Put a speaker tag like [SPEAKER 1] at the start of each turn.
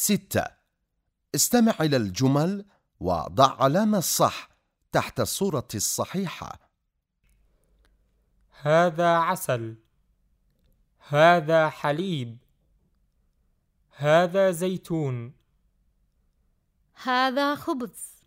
[SPEAKER 1] ستة. استمع إلى الجمل وضع علامة الصح تحت الصورة الصحيحة.
[SPEAKER 2] هذا عسل. هذا حليب. هذا زيتون.
[SPEAKER 3] هذا خبز.